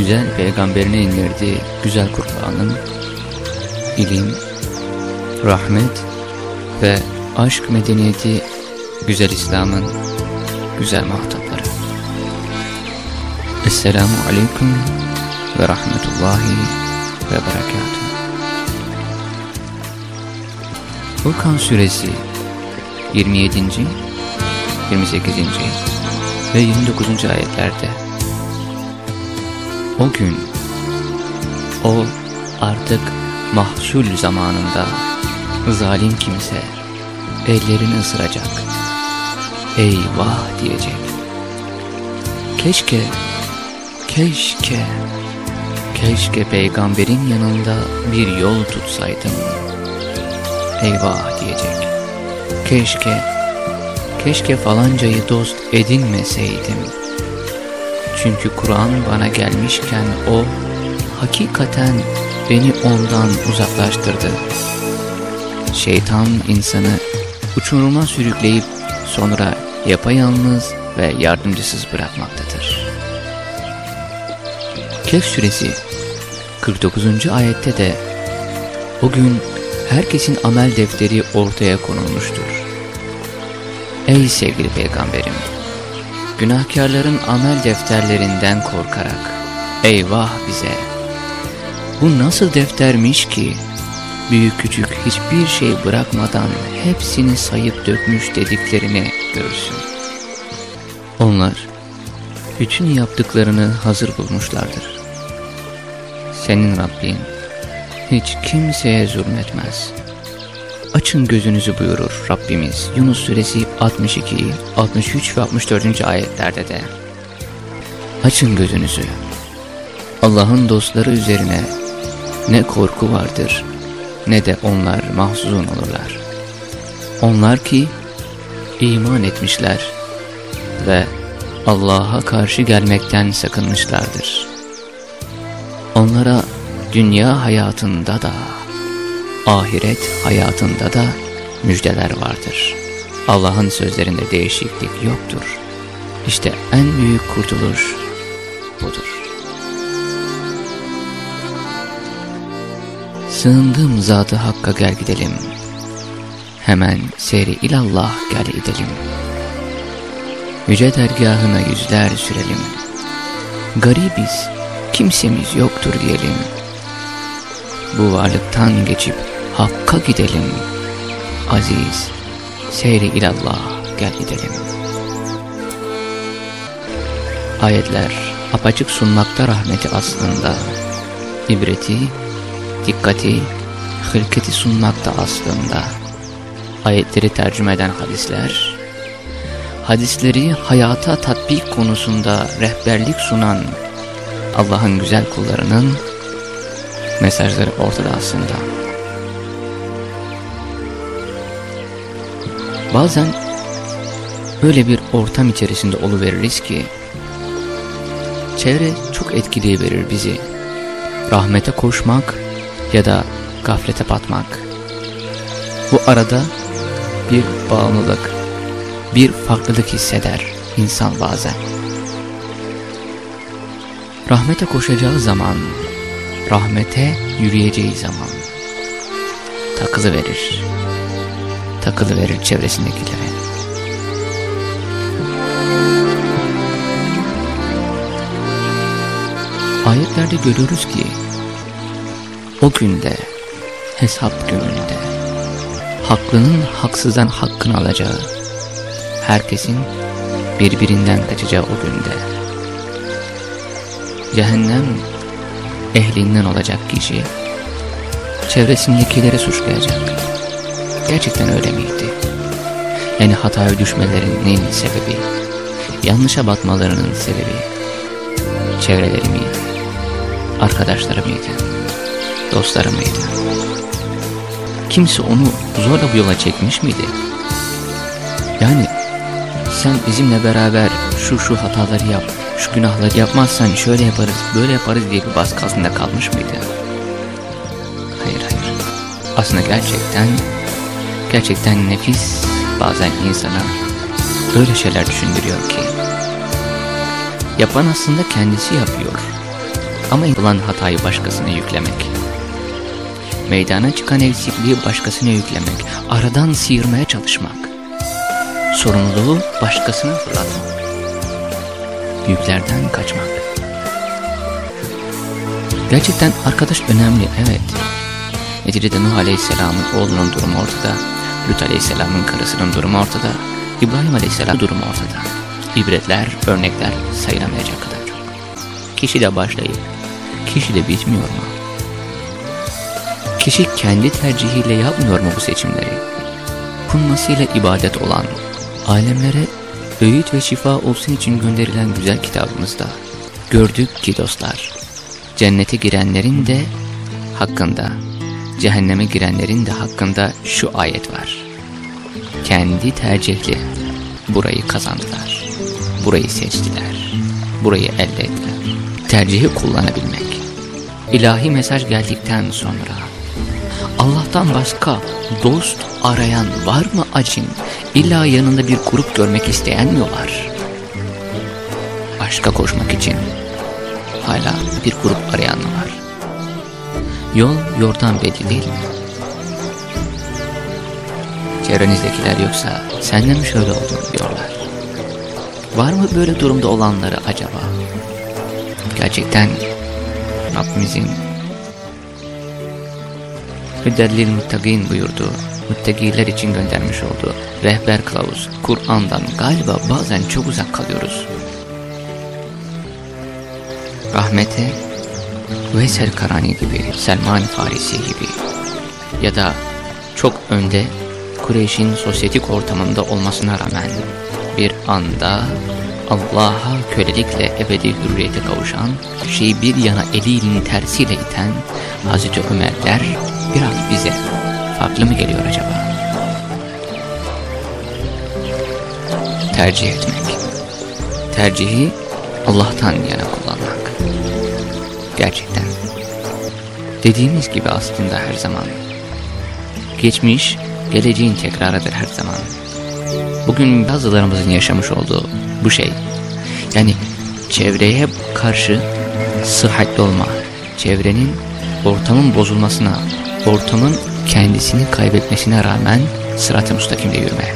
güzel peygamberine indirdiği güzel Kur'an'ın ilim, rahmet ve aşk medeniyeti güzel İslam'ın güzel muhatapları. Esselamu Aleyküm ve Rahmetullahi ve Berekatuhu. Furkan Suresi 27. 28. ve 29. ayetlerde o gün, o artık mahsul zamanında zalim kimse ellerini ısıracak, eyvah diyecek. Keşke, keşke, keşke peygamberin yanında bir yol tutsaydım, eyvah diyecek. Keşke, keşke falancayı dost edinmeseydim.'' Çünkü Kur'an bana gelmişken o hakikaten beni ondan uzaklaştırdı. Şeytan insanı uçuruma sürükleyip sonra yapayalnız ve yardımcısız bırakmaktadır. Kehf suresi 49. ayette de o gün herkesin amel defteri ortaya konulmuştur. Ey sevgili peygamberim! Günahkarların amel defterlerinden korkarak, eyvah bize! Bu nasıl deftermiş ki, büyük küçük hiçbir şey bırakmadan hepsini sayıp dökmüş dediklerini görsün. Onlar, bütün yaptıklarını hazır bulmuşlardır. Senin Rabbin, hiç kimseye zulmetmez.'' Açın gözünüzü buyurur Rabbimiz Yunus suresi 62, 63 ve 64. ayetlerde de. Açın gözünüzü. Allah'ın dostları üzerine ne korku vardır ne de onlar mahzun olurlar. Onlar ki iman etmişler ve Allah'a karşı gelmekten sakınmışlardır. Onlara dünya hayatında da ahiret hayatında da müjdeler vardır. Allah'ın sözlerinde değişiklik yoktur. İşte en büyük kurtuluş budur. Sığındım zatı hakka gel gidelim. Hemen seyri ilallah gel gidelim. Yüce dergahına yüzler sürelim. Garibiz, kimsemiz yoktur diyelim. Bu varlıktan geçip Hakka gidelim. Aziz, seyri ilallah gel gidelim. Ayetler apaçık sunmakta rahmeti aslında. İbreti, dikkati, hılketi sunmakta aslında. Ayetleri tercüme eden hadisler, hadisleri hayata tatbik konusunda rehberlik sunan Allah'ın güzel kullarının mesajları ortada aslında. Bazen öyle bir ortam içerisinde oluveririz ki çevre çok etkileyiverir bizi. Rahmete koşmak ya da gaflete batmak. Bu arada bir bağımlılık, bir farklılık hisseder insan bazen. Rahmete koşacağı zaman, rahmete yürüyeceği zaman takılı verir takılı verir çevresindekilere. Ayetlerde görüyoruz ki o günde hesap gününde haklının haksızdan hakkını alacağı herkesin birbirinden kaçacağı o günde cehennem ehlinden olacak kişi çevresindekilere suçlayacak. Gerçekten öyle miydi? Yani hataya düşmelerinin sebebi, yanlışa batmalarının sebebi çevreleri miydi? Arkadaşları mıydı? Dostları mıydı? Kimse onu zorla bu yola çekmiş miydi? Yani sen bizimle beraber şu şu hataları yap, şu günahları yapmazsan şöyle yaparız, böyle yaparız diye bir baskı altında kalmış mıydı? Hayır hayır. Aslında gerçekten, gerçekten nefis bazen insana öyle şeyler düşündürüyor ki. Yapan aslında kendisi yapıyor. Ama yapılan hatayı başkasına yüklemek. Meydana çıkan eksikliği başkasına yüklemek. Aradan sıyırmaya çalışmak. Sorumluluğu başkasına fırlatmak. Yüklerden kaçmak. Gerçekten arkadaş önemli, evet. Neticede Nuh Aleyhisselam'ın oğlunun durumu ortada. Lut Aleyhisselam'ın karısının durumu ortada. İbrahim Aleyhisselam durumu ortada. İbretler, örnekler sayılamayacak kadar. Kişi de başlayıp, kişi de bitmiyor mu? Kişi kendi tercihiyle yapmıyor mu bu seçimleri? Kunmasıyla ibadet olan, alemlere öğüt ve şifa olsun için gönderilen güzel kitabımızda gördük ki dostlar, cennete girenlerin de hakkında, cehenneme girenlerin de hakkında şu ayet var. Kendi tercihli burayı kazandılar, burayı seçtiler, burayı elde ettiler. Tercihi kullanabilmek. İlahi mesaj geldikten sonra Allah'tan başka dost arayan var mı acın? İlla yanında bir grup görmek isteyen mi var? Aşka koşmak için hala bir grup arayan mı var? Yol yordan belli değil mi? Çevrenizdekiler yoksa sen de mi şöyle oldun diyorlar. Var mı böyle durumda olanları acaba? Gerçekten Rabbimizin Hüddellil muttagin buyurdu. Muttagiler için göndermiş olduğu rehber kılavuz Kur'an'dan galiba bazen çok uzak kalıyoruz. Rahmete Veysel Karani gibi, Selman Farisi gibi ya da çok önde Kureyş'in sosyetik ortamında olmasına rağmen bir anda Allah'a kölelikle ebedi hürriyete kavuşan, şeyi bir yana elinin tersiyle iten Hazreti Ömerler biraz bize farklı mı geliyor acaba? Tercih etmek. Tercihi Allah'tan yana kullanmak. Gerçekten. Dediğimiz gibi aslında her zaman. Geçmiş, geleceğin tekrarıdır her zaman. Bugün bazılarımızın yaşamış olduğu bu şey. Yani çevreye karşı sıhhatli olma, çevrenin ortamın bozulmasına, ortamın kendisini kaybetmesine rağmen sırat-ı müstakimde yürüme.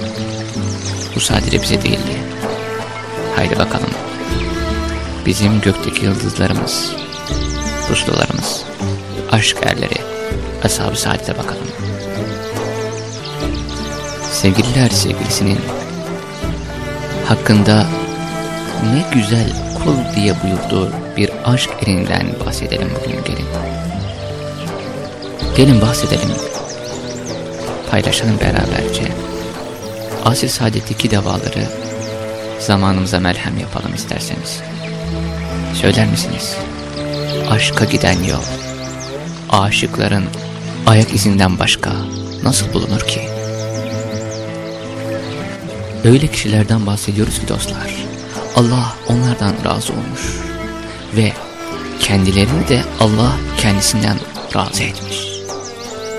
Bu sadece bize değildi. Haydi bakalım. Bizim gökteki yıldızlarımız, puslularımız, aşk erleri, ashab-ı saadete bakalım. Sevgililer sevgilisinin hakkında ne güzel kul diye buyurduğu bir aşk erinden bahsedelim bugün gelin. Gelin bahsedelim. Paylaşalım beraberce. Asil saadetteki devaları zamanımıza melhem yapalım isterseniz. Söyler misiniz? Aşka giden yol. Aşıkların ayak izinden başka nasıl bulunur ki? Öyle kişilerden bahsediyoruz ki dostlar. Allah onlardan razı olmuş ve kendilerini de Allah kendisinden razı etmiş.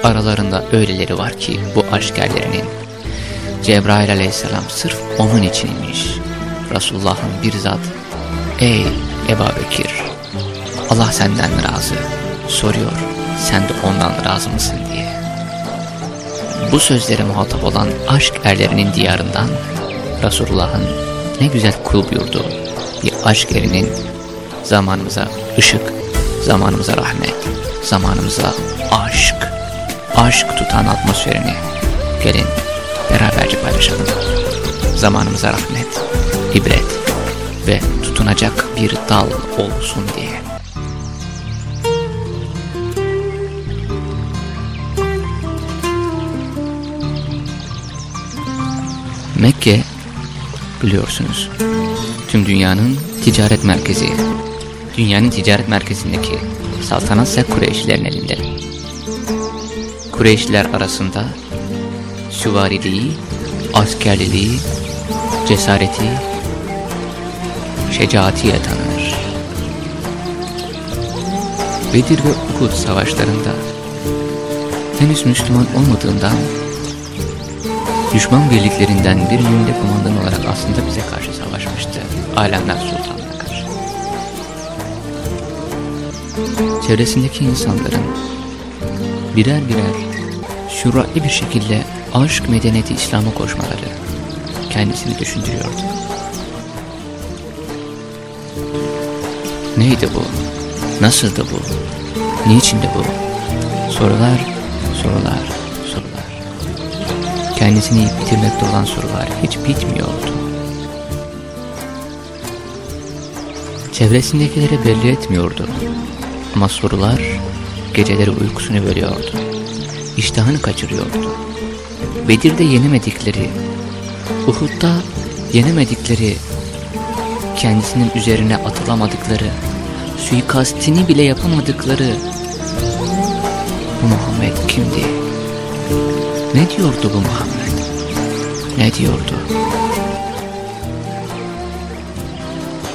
Aralarında öyleleri var ki bu aşk erlerinin Cebrail aleyhisselam sırf onun için inmiş. Resulullah'ın bir zat Ey Eba Bekir Allah senden razı soruyor sen de ondan razı mısın diye. Bu sözlere muhatap olan aşk erlerinin diyarından Resulullah'ın ne güzel kul buyurdu. Bir aşk erinin zamanımıza ışık zamanımıza rahmet, zamanımıza aşk, aşk tutan atmosferini gelin beraberce paylaşalım. Zamanımıza rahmet, ibret ve tutunacak bir dal olsun diye. Mekke biliyorsunuz tüm dünyanın ticaret merkezi. Dünyanın ticaret merkezindeki saltanat ise Kureyşlilerin elinde. Kureyşliler arasında süvariliği, askerliliği, cesareti, şecaatiyle tanınır. Bedir ve Uhud savaşlarında henüz Müslüman olmadığından düşman birliklerinden birinin de kumandan olarak aslında bize karşı savaşmıştı. Alemler Sultanı'na karşı. Çevresindeki insanların birer birer süratli bir şekilde aşk medeniyeti İslam'a koşmaları kendisini düşündürüyordu. Neydi bu? Nasıldı bu? Niçindi bu? Sorular, sorular, sorular. Kendisini yiyip bitirmekte olan sorular hiç bitmiyordu. Çevresindekileri belli etmiyordu. Ama sorular geceleri uykusunu bölüyordu. İştahını kaçırıyordu. Bedir'de yenemedikleri, Uhud'da yenemedikleri, kendisinin üzerine atılamadıkları, suikastini bile yapamadıkları bu Muhammed kimdi? Ne diyordu bu Muhammed? Ne diyordu?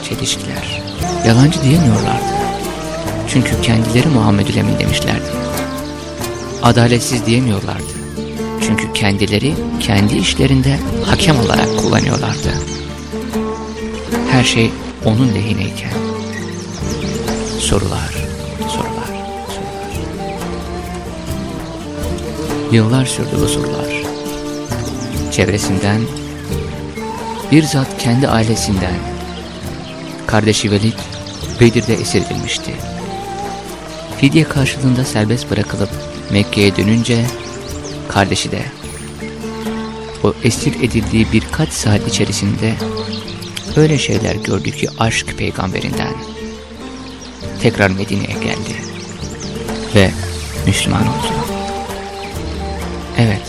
Çelişkiler. Yalancı diyemiyorlardı. Çünkü kendileri Muhammedül Emin demişlerdi. Adaletsiz diyemiyorlardı. Çünkü kendileri kendi işlerinde hakem olarak kullanıyorlardı. Her şey onun lehineyken. Sorular, Yıllar sürdü bu sorular. Çevresinden, bir zat kendi ailesinden, kardeşi Velid Bedir'de esir edilmişti. Fidye karşılığında serbest bırakılıp Mekke'ye dönünce kardeşi de o esir edildiği birkaç saat içerisinde öyle şeyler gördü ki aşk peygamberinden tekrar Medine'ye geldi ve Müslüman oldu. Evet,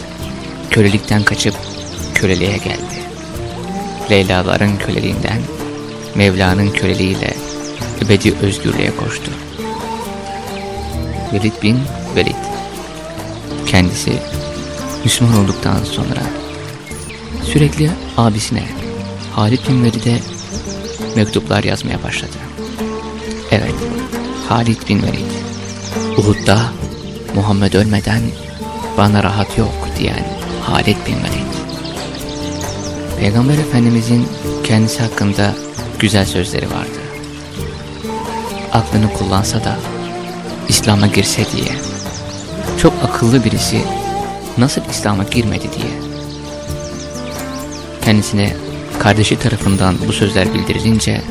kölelikten kaçıp köleliğe geldi. Leyla'ların köleliğinden Mevla'nın köleliğiyle ebedi özgürlüğe koştu. Velid bin Velid kendisi Müslüman olduktan sonra sürekli abisine Halid bin Velid'e mektuplar yazmaya başladı. Evet, Halid bin Velid Uhud'da Muhammed ölmeden bana rahat yok diyen Halid bin Velid. Peygamber Efendimizin kendisi hakkında güzel sözleri vardı. Aklını kullansa da İslam'a girse diye. Çok akıllı birisi nasıl İslam'a girmedi diye. Kendisine kardeşi tarafından bu sözler bildirilince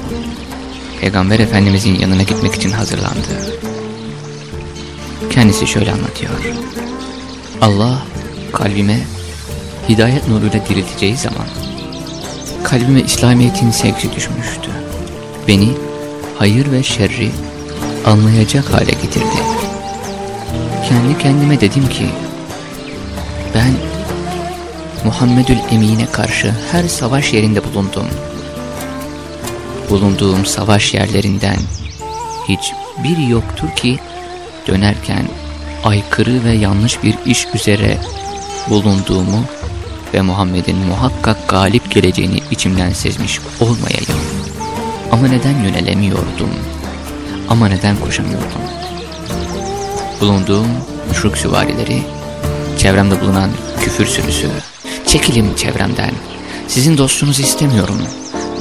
Peygamber Efendimizin yanına gitmek için hazırlandı. Kendisi şöyle anlatıyor. Allah kalbime hidayet nuruyla dirilteceği zaman kalbime İslamiyet'in sevgisi düşmüştü. Beni hayır ve şerri anlayacak hale getirdi. Kendi kendime dedim ki ben Muhammedül Emin'e karşı her savaş yerinde bulundum. Bulunduğum savaş yerlerinden hiç bir yoktur ki dönerken aykırı ve yanlış bir iş üzere bulunduğumu ve Muhammed'in muhakkak galip geleceğini içimden sezmiş olmayayım. Ama neden yönelemiyordum? Ama neden koşamıyordum? Bulunduğum müşrik süvarileri, çevremde bulunan küfür sürüsü, çekilin çevremden, sizin dostunuzu istemiyorum,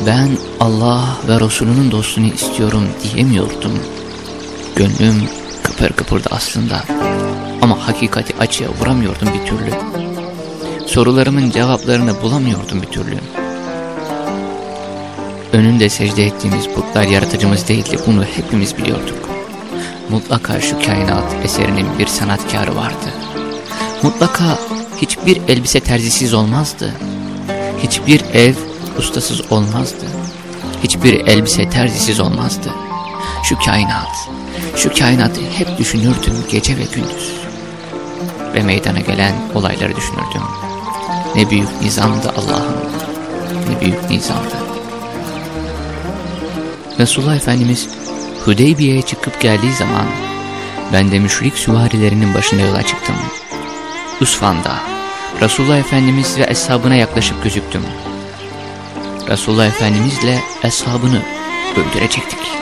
ben Allah ve Resulünün dostunu istiyorum diyemiyordum. Gönlüm kıpır kıpırdı aslında ama hakikati açığa vuramıyordum bir türlü. Sorularımın cevaplarını bulamıyordum bir türlü. Önünde secde ettiğimiz putlar yaratıcımız değildi bunu hepimiz biliyorduk. mutlaka şu kainat eserinin bir sanatkarı vardı. Mutlaka hiçbir elbise terzisiz olmazdı. Hiçbir ev ustasız olmazdı. Hiçbir elbise terzisiz olmazdı. Şu kainat, şu kainatı hep düşünürdüm gece ve gündüz. Ve meydana gelen olayları düşünürdüm. Ne büyük nizamdı Allah'ım, ne büyük nizamdı. Resulullah Efendimiz Hudeybiye'ye çıkıp geldiği zaman ben de müşrik süvarilerinin başında yola çıktım. Usfan'da Resulullah Efendimiz ve eshabına yaklaşıp gözüktüm. Resulullah Efendimizle eshabını öldürecektik.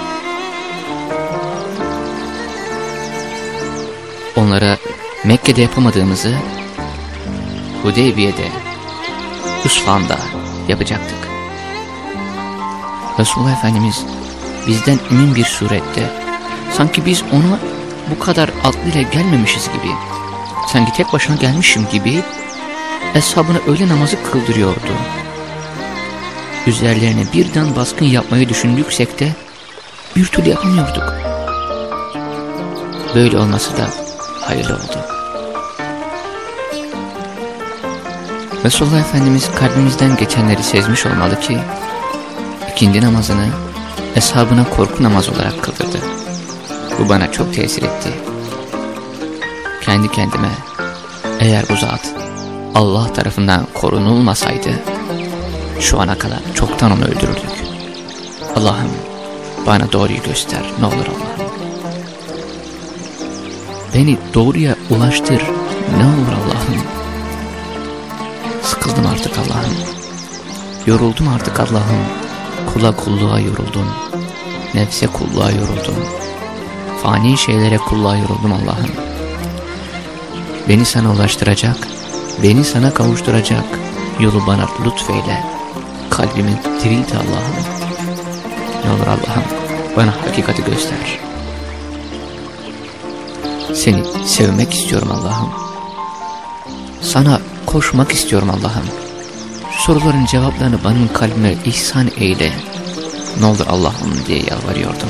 Onlara Mekke'de yapamadığımızı Hudeybiye'de, Usfan'da yapacaktık. Resulullah Efendimiz bizden emin bir surette sanki biz ona bu kadar aklıyla gelmemişiz gibi sanki tek başına gelmişim gibi eshabına öğle namazı kıldırıyordu. Üzerlerine birden baskın yapmayı düşündüksek de bir türlü yapamıyorduk. Böyle olması da hayırlı oldu. Resulullah Efendimiz kalbimizden geçenleri sezmiş olmalı ki ikindi namazını eshabına korku namazı olarak kıldırdı. Bu bana çok tesir etti. Kendi kendime eğer bu zat Allah tarafından korunulmasaydı şu ana kadar çoktan onu öldürürdük. Allah'ım bana doğruyu göster ne olur Allah'ım. Beni doğruya ulaştır ne olur Allah'ım. Sıkıldım artık Allah'ım. Yoruldum artık Allah'ım. Kula kulluğa yoruldum. Nefse kulluğa yoruldum. Fani şeylere kulluğa yoruldum Allah'ım. Beni sana ulaştıracak, beni sana kavuşturacak yolu bana lütfeyle. Kalbimi dirilt Allah'ım. Ne olur Allah'ım bana hakikati göster. Seni sevmek istiyorum Allah'ım. Sana koşmak istiyorum Allah'ım. Soruların cevaplarını benim kalbime ihsan eyle. Ne olur Allah'ım diye yalvarıyordum.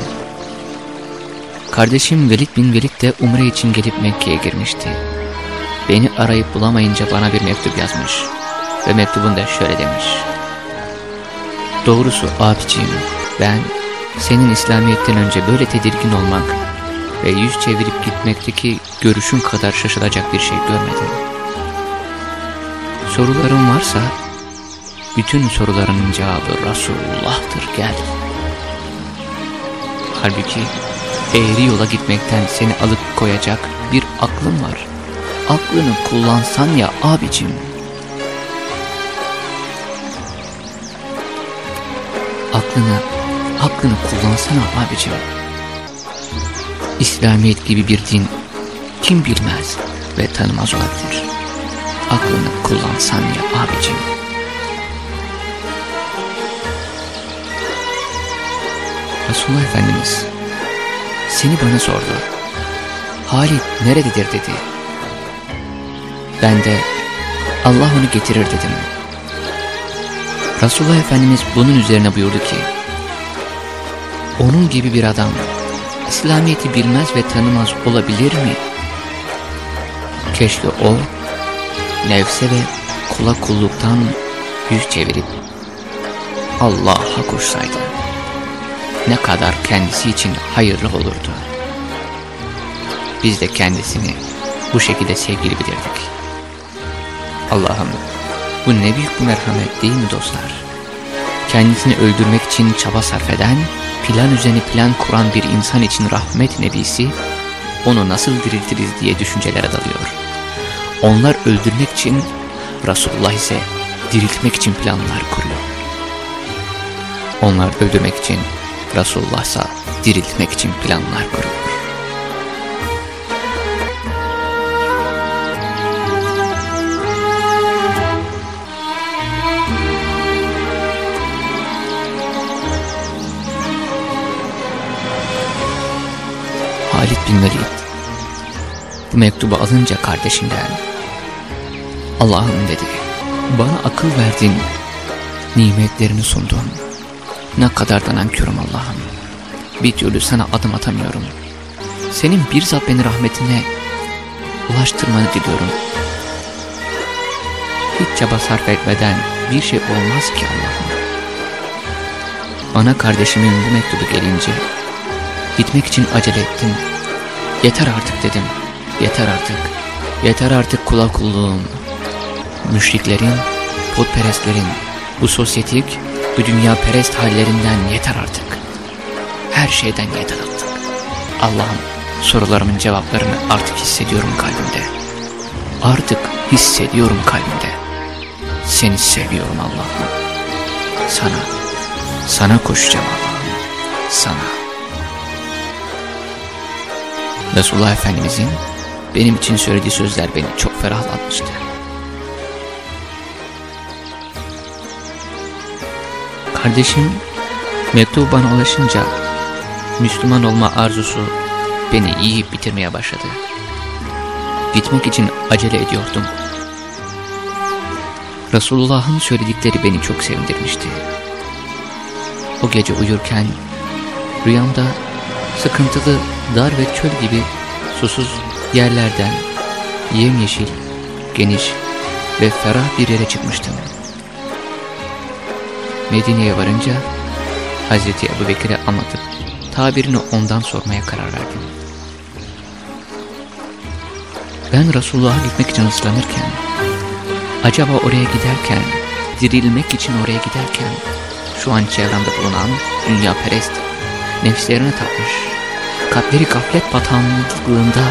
Kardeşim Velid bin Velid de Umre için gelip Mekke'ye girmişti. Beni arayıp bulamayınca bana bir mektup yazmış. Ve mektubunda şöyle demiş. Doğrusu abiciğim ben senin İslamiyet'ten önce böyle tedirgin olmak ve yüz çevirip gitmekteki görüşün kadar şaşılacak bir şey görmedim. Soruların varsa bütün sorularının cevabı Resulullah'tır gel. Halbuki eğri yola gitmekten seni alıp koyacak bir aklın var. Aklını kullansan ya abicim. Aklını, aklını kullansana abicim. İslamiyet gibi bir din kim bilmez ve tanımaz olabilir. Aklını kullansan ya abicim. Resulullah Efendimiz seni bana sordu. Halit nerededir dedi. Ben de Allah onu getirir dedim. Resulullah Efendimiz bunun üzerine buyurdu ki onun gibi bir adam İslamiyet'i bilmez ve tanımaz olabilir mi? Keşke o nefse ve kula kulluktan yüz çevirip Allah'a koşsaydı. Ne kadar kendisi için hayırlı olurdu. Biz de kendisini bu şekilde sevgili bilirdik. Allah'ım bu ne büyük bir merhamet değil mi dostlar? Kendisini öldürmek için çaba sarf eden, plan üzerine plan kuran bir insan için rahmet nebisi, onu nasıl diriltiriz diye düşüncelere dalıyor. Onlar öldürmek için, Resulullah ise diriltmek için planlar kuruyor. Onlar öldürmek için, Resulullah ise diriltmek için planlar kuruyor. Bin bu mektubu alınca kardeşinden Allah'ım dedi bana akıl verdin nimetlerini sundun ne kadar da nankörüm Allah'ım bir türlü sana adım atamıyorum senin bir zat beni rahmetine ulaştırmanı diliyorum. Hiç çaba sarf etmeden bir şey olmaz ki Allah'ım. Ana kardeşimin bu mektubu gelince gitmek için acele ettim. Yeter artık dedim. Yeter artık. Yeter artık kula kulluğum. Müşriklerin, putperestlerin, bu sosyetik, bu dünya perest hallerinden yeter artık. Her şeyden yeter artık. Allah'ım sorularımın cevaplarını artık hissediyorum kalbimde. Artık hissediyorum kalbimde. Seni seviyorum Allah'ım. Sana, sana koşacağım Allah'ım. Sana. Resulullah Efendimizin benim için söylediği sözler beni çok ferahlatmıştı. Kardeşim mektubu bana ulaşınca Müslüman olma arzusu beni yiyip bitirmeye başladı. Gitmek için acele ediyordum. Resulullah'ın söyledikleri beni çok sevindirmişti. O gece uyurken rüyamda sıkıntılı, dar ve çöl gibi susuz yerlerden yemyeşil, geniş ve ferah bir yere çıkmıştım. Medine'ye varınca Hazreti Ebu Bekir'e anlatıp tabirini ondan sormaya karar verdim. Ben Resulullah'a gitmek için ıslanırken, acaba oraya giderken, dirilmek için oraya giderken, şu an çevremde bulunan dünya perest, nefslerine tapmış, kalpleri gaflet batanlığında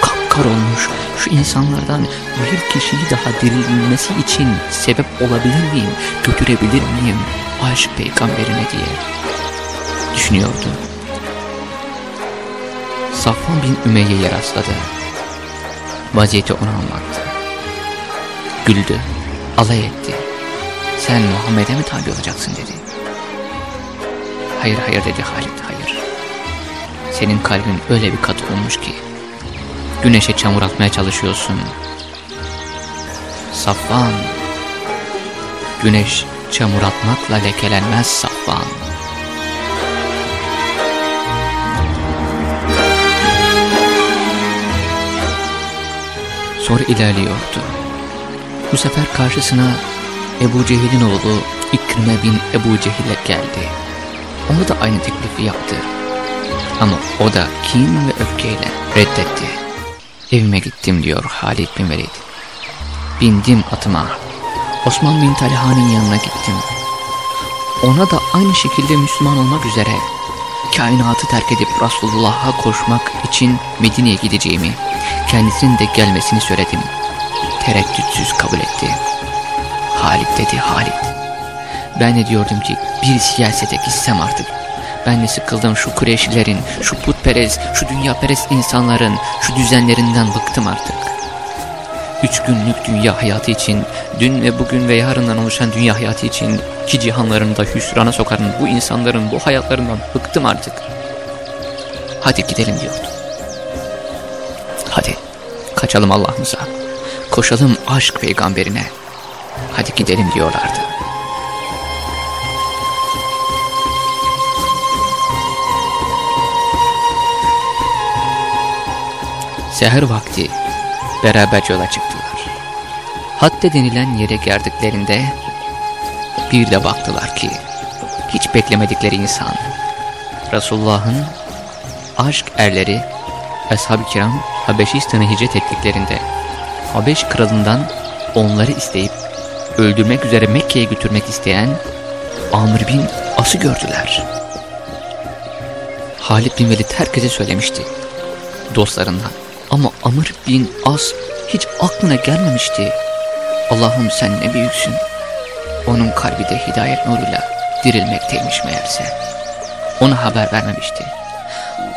kapkar olmuş şu insanlardan bir kişiyi daha dirilmesi için sebep olabilir miyim, götürebilir miyim aşk peygamberine diye düşünüyordu. Safvan bin Ümeyye'ye rastladı. Vaziyeti ona anlattı. Güldü, alay etti. Sen Muhammed'e mi tabi olacaksın dedi. Hayır hayır dedi Halit hayır. Senin kalbin öyle bir katı olmuş ki güneşe çamur atmaya çalışıyorsun. Safvan, güneş çamur atmakla lekelenmez Safvan. Sonra ilerliyordu. Bu sefer karşısına Ebu Cehil'in oğlu İkrime bin Ebu Cehil'e geldi. Ona da aynı teklifi yaptı. Ama o da kin ve öfkeyle reddetti. Evime gittim diyor Halid bin Velid. Bindim atıma. Osman bin Talha'nın yanına gittim. Ona da aynı şekilde Müslüman olmak üzere kainatı terk edip Resulullah'a koşmak için Medine'ye gideceğimi, kendisinin de gelmesini söyledim. Tereddütsüz kabul etti. Halit dedi Halit. Ben de diyordum ki bir siyasete gitsem artık. Ben de sıkıldım şu Kureyşlilerin, şu putperest, şu dünyaperest insanların, şu düzenlerinden bıktım artık. Üç günlük dünya hayatı için, dün ve bugün ve yarından oluşan dünya hayatı için iki cihanlarını da hüsrana sokarın bu insanların bu hayatlarından bıktım artık. Hadi gidelim diyordu. Hadi kaçalım Allah'ımıza. Koşalım aşk peygamberine. Hadi gidelim diyorlardı. Seher vakti beraber yola çıktılar. Hatta denilen yere geldiklerinde bir de baktılar ki hiç beklemedikleri insan Resulullah'ın aşk erleri Ashab-ı Kiram Habeşistan'a hicret ettiklerinde Habeş kralından onları isteyip öldürmek üzere Mekke'ye götürmek isteyen Amr bin As'ı gördüler. Halid bin Velid herkese söylemişti dostlarından. Ama Amr bin As hiç aklına gelmemişti. Allah'ım sen ne büyüksün. Onun kalbi de hidayet nuruyla dirilmekteymiş meğerse. Ona haber vermemişti.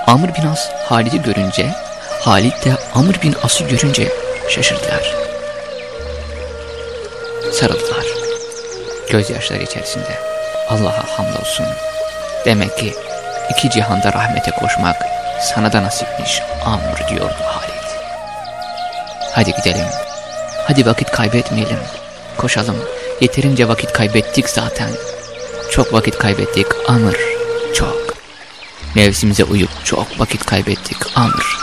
Amr bin As Halid'i görünce, Halid de Amr bin As'ı görünce şaşırdılar. Sarıldılar. Gözyaşları içerisinde. Allah'a hamdolsun. Demek ki iki cihanda rahmete koşmak sana da nasipmiş Amr diyordu Halid. Hadi gidelim. Hadi vakit kaybetmeyelim. Koşalım. Yeterince vakit kaybettik zaten. Çok vakit kaybettik Amr. Çok. Nefsimize uyup çok vakit kaybettik Amr.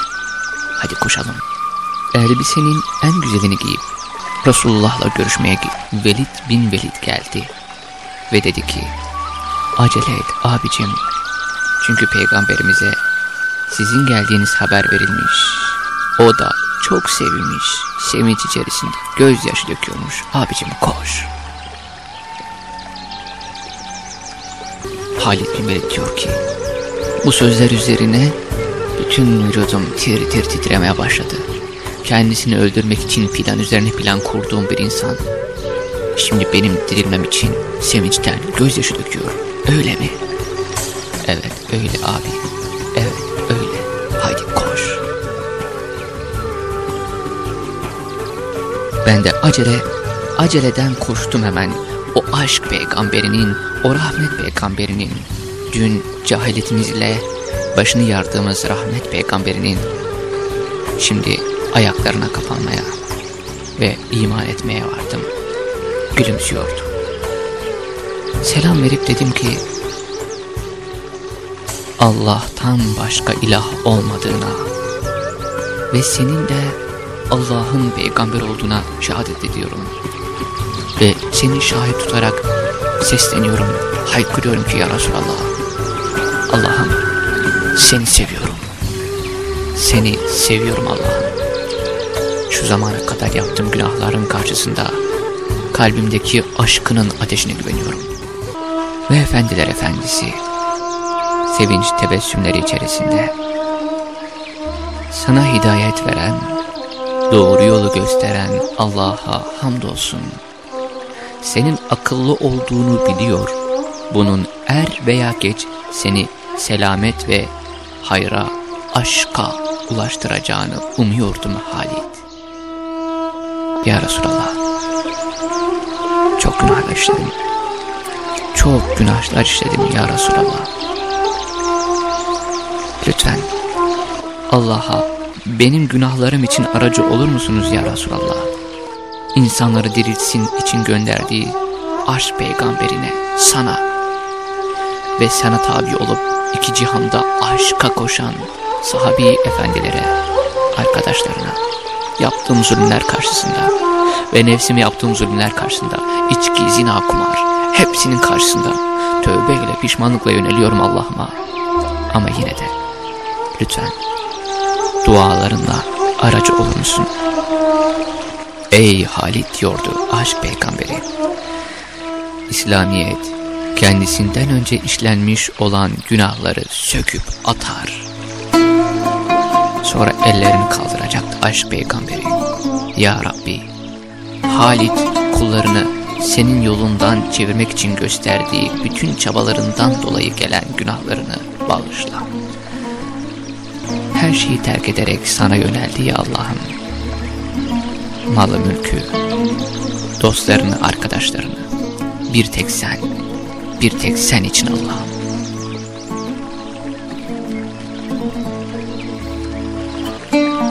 Hadi koşalım. Elbisenin en güzelini giyip Resulullah'la görüşmeye Velid bin Velid geldi. Ve dedi ki acele et abicim. Çünkü peygamberimize sizin geldiğiniz haber verilmiş. O da çok sevinmiş, sevinç içerisinde gözyaşı döküyormuş. Abicim koş. Halid bin diyor ki, bu sözler üzerine bütün vücudum tir tir titremeye başladı. Kendisini öldürmek için plan üzerine plan kurduğum bir insan. Şimdi benim dirilmem için sevinçten gözyaşı döküyor. Öyle mi? Evet öyle abi. Evet Ben de acele, aceleden koştum hemen. O aşk peygamberinin, o rahmet peygamberinin, dün cahiliyetimizle başını yardığımız rahmet peygamberinin, şimdi ayaklarına kapanmaya ve iman etmeye vardım. Gülümsüyordu. Selam verip dedim ki, Allah'tan başka ilah olmadığına ve senin de Allah'ın peygamber olduğuna şehadet ediyorum. Ve seni şahit tutarak sesleniyorum, haykırıyorum ki ya Resulallah. Allah'ım seni seviyorum. Seni seviyorum Allah'ım. Şu zamana kadar yaptığım günahların karşısında kalbimdeki aşkının ateşine güveniyorum. Ve efendiler efendisi, sevinç tebessümleri içerisinde sana hidayet veren, doğru yolu gösteren Allah'a hamdolsun. Senin akıllı olduğunu biliyor, bunun er veya geç seni selamet ve hayra, aşka ulaştıracağını umuyordum Halit. Ya Resulallah, çok günahlar işledim. Çok günahlar işledim ya Resulallah. Lütfen Allah'a benim günahlarım için aracı olur musunuz ya Resulallah? İnsanları diriltsin için gönderdiği aşk peygamberine, sana ve sana tabi olup iki cihanda aşka koşan sahabi efendilere, arkadaşlarına yaptığım zulümler karşısında ve nefsime yaptığım zulümler karşısında içki, zina, kumar hepsinin karşısında tövbeyle pişmanlıkla yöneliyorum Allah'ıma. Ama yine de lütfen dualarınla aracı olur musun? Ey Halit diyordu aşk peygamberi. İslamiyet kendisinden önce işlenmiş olan günahları söküp atar. Sonra ellerini kaldıracaktı aşk peygamberi. Ya Rabbi, Halit kullarını senin yolundan çevirmek için gösterdiği bütün çabalarından dolayı gelen günahlarını bağışla. Şeyi terk ederek sana yöneldi ya Allah'ım. Malı mülkü, dostlarını, arkadaşlarını, bir tek sen, bir tek sen için Allah'ım.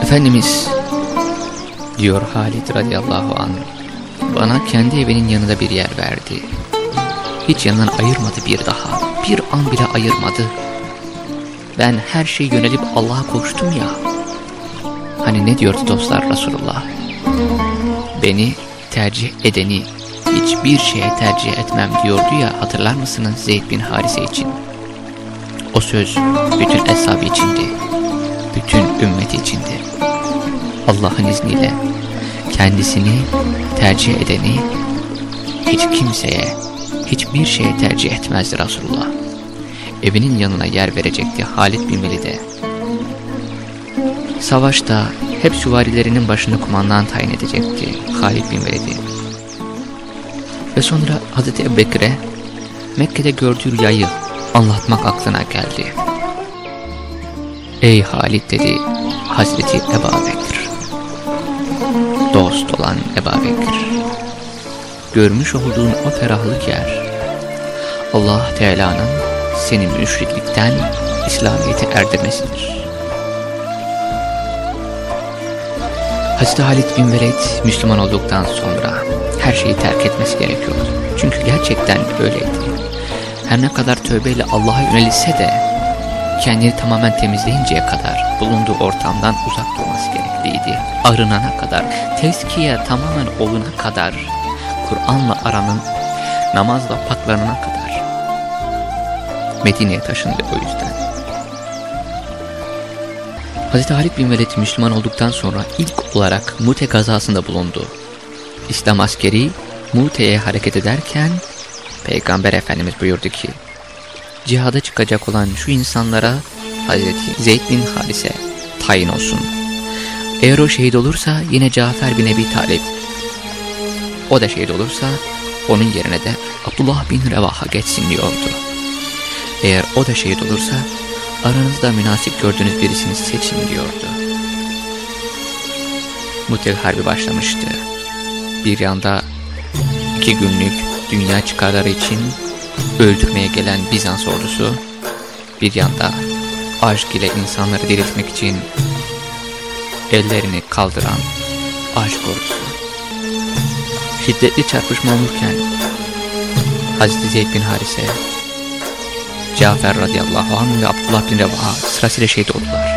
Efendimiz diyor Halid radıyallahu anh bana kendi evinin yanında bir yer verdi. Hiç yanından ayırmadı bir daha. Bir an bile ayırmadı. Ben her şeyi yönelip Allah'a koştum ya. Hani ne diyordu dostlar Resulullah? Beni tercih edeni hiçbir şeye tercih etmem diyordu ya hatırlar mısınız Zeyd bin Harise için? O söz bütün eshab içindi. Bütün ümmeti içindi. Allah'ın izniyle kendisini tercih edeni hiç kimseye, hiçbir şeye tercih etmezdi Resulullah. Evinin yanına yer verecekti Halid bin Velid'e. Savaşta hep süvarilerinin başını kumandan tayin edecekti Halid bin Velid'i. Ve sonra Hazreti Ebubekir'e Mekke'de gördüğü rüyayı anlatmak aklına geldi. Ey Halid dedi Hazreti Ebu Bekir dost olan Ebu. Görmüş olduğun o ferahlık yer, Allah Teala'nın seni müşriklikten İslamiyet'e erdirmesidir. Hazreti Halid bin Velid Müslüman olduktan sonra her şeyi terk etmesi gerekiyordu. Çünkü gerçekten öyleydi. Her ne kadar tövbeyle Allah'a yönelilse de kendini tamamen temizleyinceye kadar bulunduğu ortamdan uzak durması gerekliydi. Arınana kadar, tezkiye tamamen oluna kadar, Kur'an'la aranın namazla paklanana kadar. Medine'ye taşındı o yüzden. Hz. Halid bin Velid Müslüman olduktan sonra ilk olarak Mute gazasında bulundu. İslam askeri Mute'ye hareket ederken Peygamber Efendimiz buyurdu ki cihada çıkacak olan şu insanlara Hazreti Zeyd bin Harise tayin olsun. Eğer o şehit olursa yine Cafer bin Ebi Talib. O da şehit olursa onun yerine de Abdullah bin Revaha geçsin diyordu. Eğer o da şehit olursa aranızda münasip gördüğünüz birisini seçin diyordu. Mutel Harbi başlamıştı. Bir yanda iki günlük dünya çıkarları için öldürmeye gelen Bizans ordusu, bir yanda aşk ile insanları diriltmek için ellerini kaldıran aşk ordusu. Şiddetli çarpışma olurken Hazreti Zeyd bin Harise, Cafer radıyallahu anh ve Abdullah bin Revaha sırasıyla şehit oldular.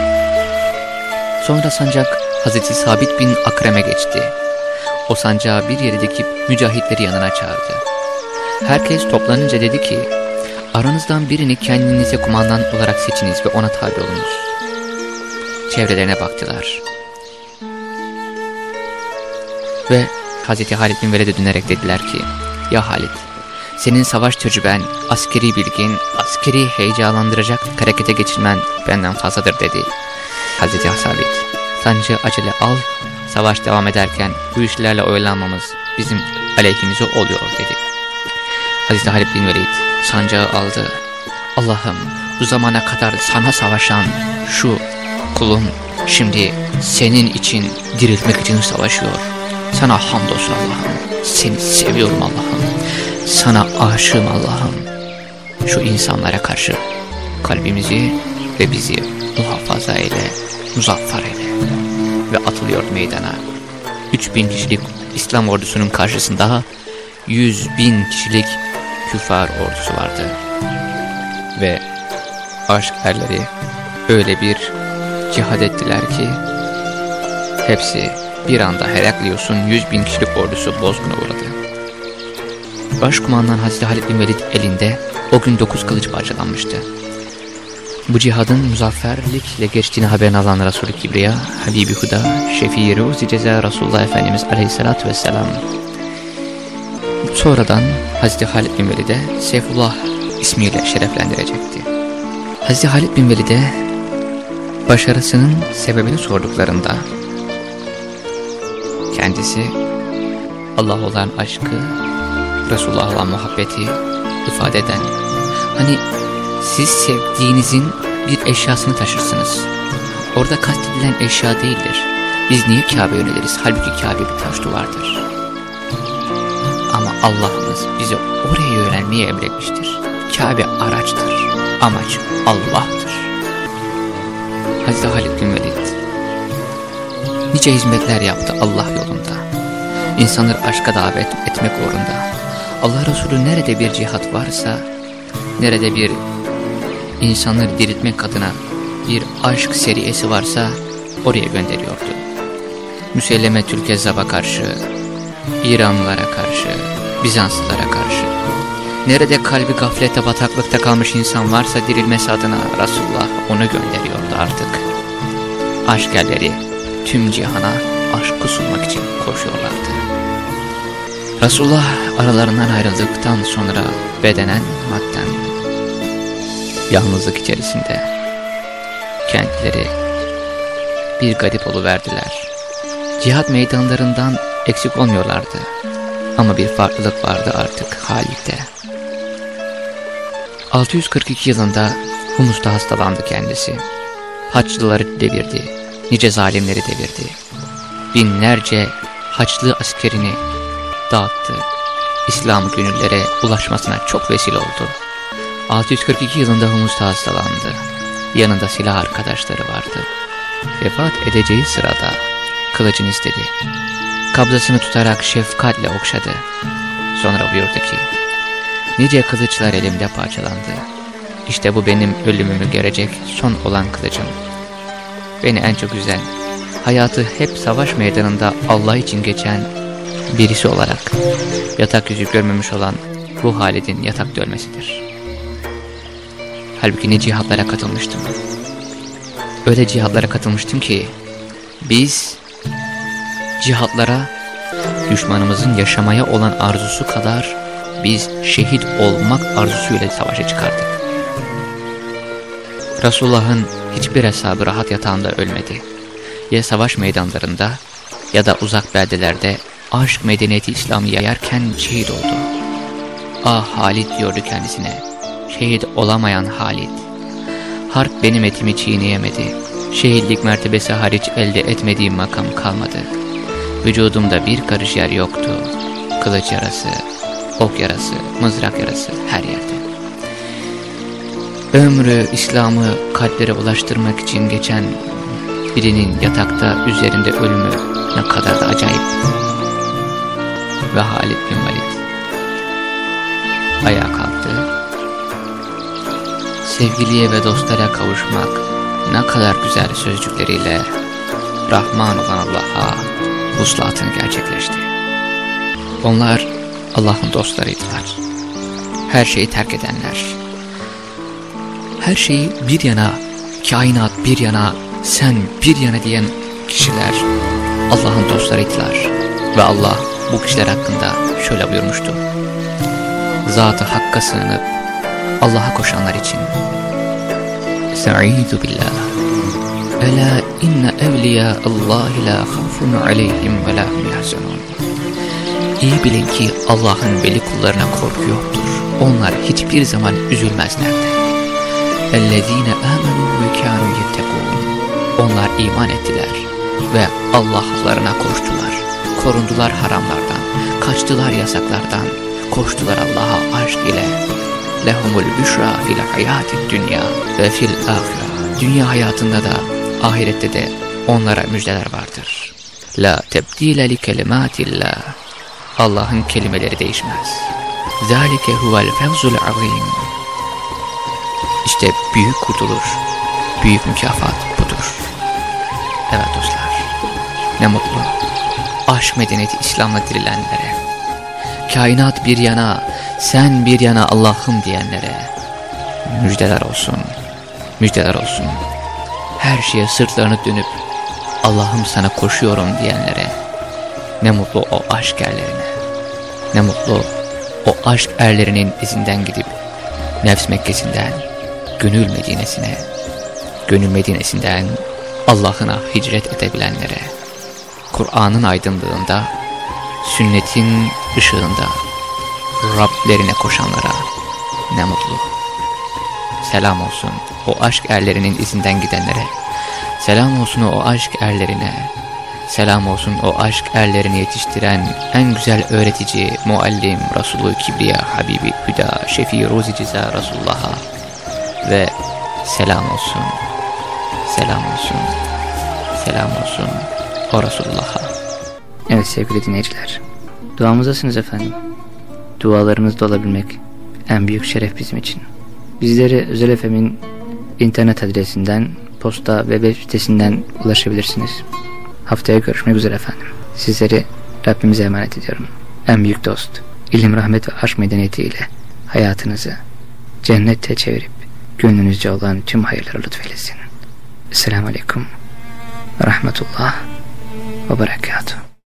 Sonra sancak Hazreti Sabit bin Akrem'e geçti. O sancağı bir yere dikip mücahitleri yanına çağırdı. Herkes toplanınca dedi ki, aranızdan birini kendinize kumandan olarak seçiniz ve ona tabi olunuz. Çevrelerine baktılar. Ve Hazreti Halid bin Velid'e dönerek dediler ki, Ya Halid, senin savaş tecrüben, askeri bilgin, askeri heyecanlandıracak harekete geçirmen benden fazladır dedi. Hazreti Sabit, sancı acele al, savaş devam ederken bu işlerle oyalanmamız bizim aleyhimize oluyor dedi. Hazreti Halid bin Velid sancağı aldı. Allah'ım bu zamana kadar sana savaşan şu kulun şimdi senin için diriltmek için savaşıyor. Sana hamdolsun Allah'ım. Seni seviyorum Allah'ım. Sana aşığım Allah'ım. Şu insanlara karşı kalbimizi ve bizi muhafaza eyle, muzaffer eyle. Ve atılıyor meydana. 3000 kişilik İslam ordusunun karşısında 100 bin kişilik küfar ordusu vardı. Ve aşk erleri öyle bir cihad ettiler ki hepsi bir anda Heraklius'un 100 bin kişilik ordusu bozguna uğradı. Başkumandan Hazreti Halid bin Velid elinde o gün 9 kılıç parçalanmıştı. Bu cihadın muzafferlikle geçtiğini haberini alan Resul-i Kibriya, Habibi Huda, Şefii Ruzi Ceza Resulullah Efendimiz Aleyhisselatü Vesselam sonradan Hazreti Halid bin Velid'e Seyfullah ismiyle şereflendirecekti. Hazreti Halid bin Velid'e başarısının sebebini sorduklarında kendisi Allah olan aşkı, Resulullah olan muhabbeti ifade eden hani siz sevdiğinizin bir eşyasını taşırsınız. Orada kastedilen eşya değildir. Biz niye Kabe'ye yöneliriz? Halbuki Kabe bir taş duvardır. Ama Allah'ımız bize oraya yönelmeyi emretmiştir. Kabe araçtır. Amaç Allah'tır. Hazreti Halid bin Velid nice hizmetler yaptı Allah yolunda. İnsanları aşka davet etmek uğrunda. Allah Resulü nerede bir cihat varsa, nerede bir insanları diriltmek adına bir aşk seriyesi varsa oraya gönderiyordu. Müselleme Tülkezzab'a karşı, İranlılara karşı, Bizanslılara karşı. Nerede kalbi gaflete bataklıkta kalmış insan varsa dirilmesi adına Resulullah onu gönderiyordu artık. Aşk elleri tüm cihana aşkı sunmak için koşuyorlardı. Resulullah aralarından ayrıldıktan sonra bedenen madden yalnızlık içerisinde kendileri bir garip verdiler. Cihat meydanlarından eksik olmuyorlardı. Ama bir farklılık vardı artık Halid'de. 642 yılında Humus'ta hastalandı kendisi. Haçlıları devirdi, nice zalimleri devirdi. Binlerce Haçlı askerini dağıttı. İslam gönüllere ulaşmasına çok vesile oldu. 642 yılında Humus'ta hastalandı. Yanında silah arkadaşları vardı. Vefat edeceği sırada kılıcını istedi. Kabzasını tutarak şefkatle okşadı. Sonra buyurdu ki, Nice kılıçlar elimde parçalandı. İşte bu benim ölümümü görecek son olan kılıcım. Beni en çok üzen, hayatı hep savaş meydanında Allah için geçen birisi olarak yatak yüzü görmemiş olan bu Halid'in yatakta ölmesidir. Halbuki ne cihatlara katılmıştım. Öyle cihatlara katılmıştım ki biz cihatlara düşmanımızın yaşamaya olan arzusu kadar biz şehit olmak arzusuyla savaşa çıkardık. Resulullah'ın hiçbir hesabı rahat yatağında ölmedi. Ya savaş meydanlarında ya da uzak beldelerde aşk medeniyeti İslam'ı yayarken şehit oldu. Ah Halid diyordu kendisine. Şehit olamayan Halid. Harp benim etimi çiğneyemedi. Şehitlik mertebesi hariç elde etmediğim makam kalmadı. Vücudumda bir karış yer yoktu. Kılıç yarası, ok yarası, mızrak yarası her yerde. Ömrü, İslam'ı kalplere ulaştırmak için geçen birinin yatakta üzerinde ölümü ne kadar da acayip. Ve Halid bin Valid ayağa kalktı. Sevgiliye ve dostlara kavuşmak ne kadar güzel sözcükleriyle Rahman olan Allah'a vuslatını gerçekleşti. Onlar Allah'ın dostlarıydılar. Her şeyi terk edenler. Her şeyi bir yana, kainat bir yana, sen bir yana diyen kişiler Allah'ın dostlarıydılar. Ve Allah bu kişiler hakkında şöyle buyurmuştu. Zatı Hakk'a sığınıp Allah'a koşanlar için Estaizu billah Ela inne evliya Allah la khafun aleyhim ve la hum yahzanun İyi bilin ki Allah'ın veli kullarına korku yoktur. Onlar hiçbir zaman üzülmezler de. اَلَّذ۪ينَ آمَنُوا وَكَانُوا يَتَّقُونَ Onlar iman ettiler ve Allah'larına koştular. Korundular haramlardan, kaçtılar yasaklardan, koştular Allah'a aşk ile. Lehumul büşra fil hayati dünya ve fil ahire. Dünya hayatında da ahirette de onlara müjdeler vardır. La tebdile li kelimatillah. Allah'ın kelimeleri değişmez. Zalike huvel fevzul azim. İşte büyük kurtuluş, büyük mükafat budur. Evet dostlar, ne mutlu. Aşk medeniyeti İslam'la dirilenlere, kainat bir yana, sen bir yana Allah'ım diyenlere, müjdeler olsun, müjdeler olsun. Her şeye sırtlarını dönüp, Allah'ım sana koşuyorum diyenlere, ne mutlu o aşk erlerine, ne mutlu o aşk erlerinin izinden gidip, nefs Mekkesi'nden, gönül Medine'sine, gönül Medine'sinden Allah'ına hicret edebilenlere, Kur'an'ın aydınlığında, sünnetin ışığında Rablerine koşanlara ne mutlu. Selam olsun o aşk erlerinin izinden gidenlere, selam olsun o aşk erlerine, selam olsun o aşk erlerini yetiştiren en güzel öğretici, muallim, Resulü Kibriya, Habibi Hüda, Şefii Ruzi Ciza Resulullah'a ve selam olsun, selam olsun, selam olsun o Resulullah'a. Evet sevgili dinleyiciler, duamızdasınız efendim. Dualarınızda olabilmek en büyük şeref bizim için. Bizleri Özel Efem'in internet adresinden, posta ve web sitesinden ulaşabilirsiniz. Haftaya görüşmek üzere efendim. Sizleri Rabbimize emanet ediyorum. En büyük dost, ilim, rahmet ve aşk medeniyeti ile hayatınızı cennette çevirip gönlünüzce olan tüm hayırları lütfeylesin. Esselamu Aleyküm ve Rahmetullah ve Berekatuhu.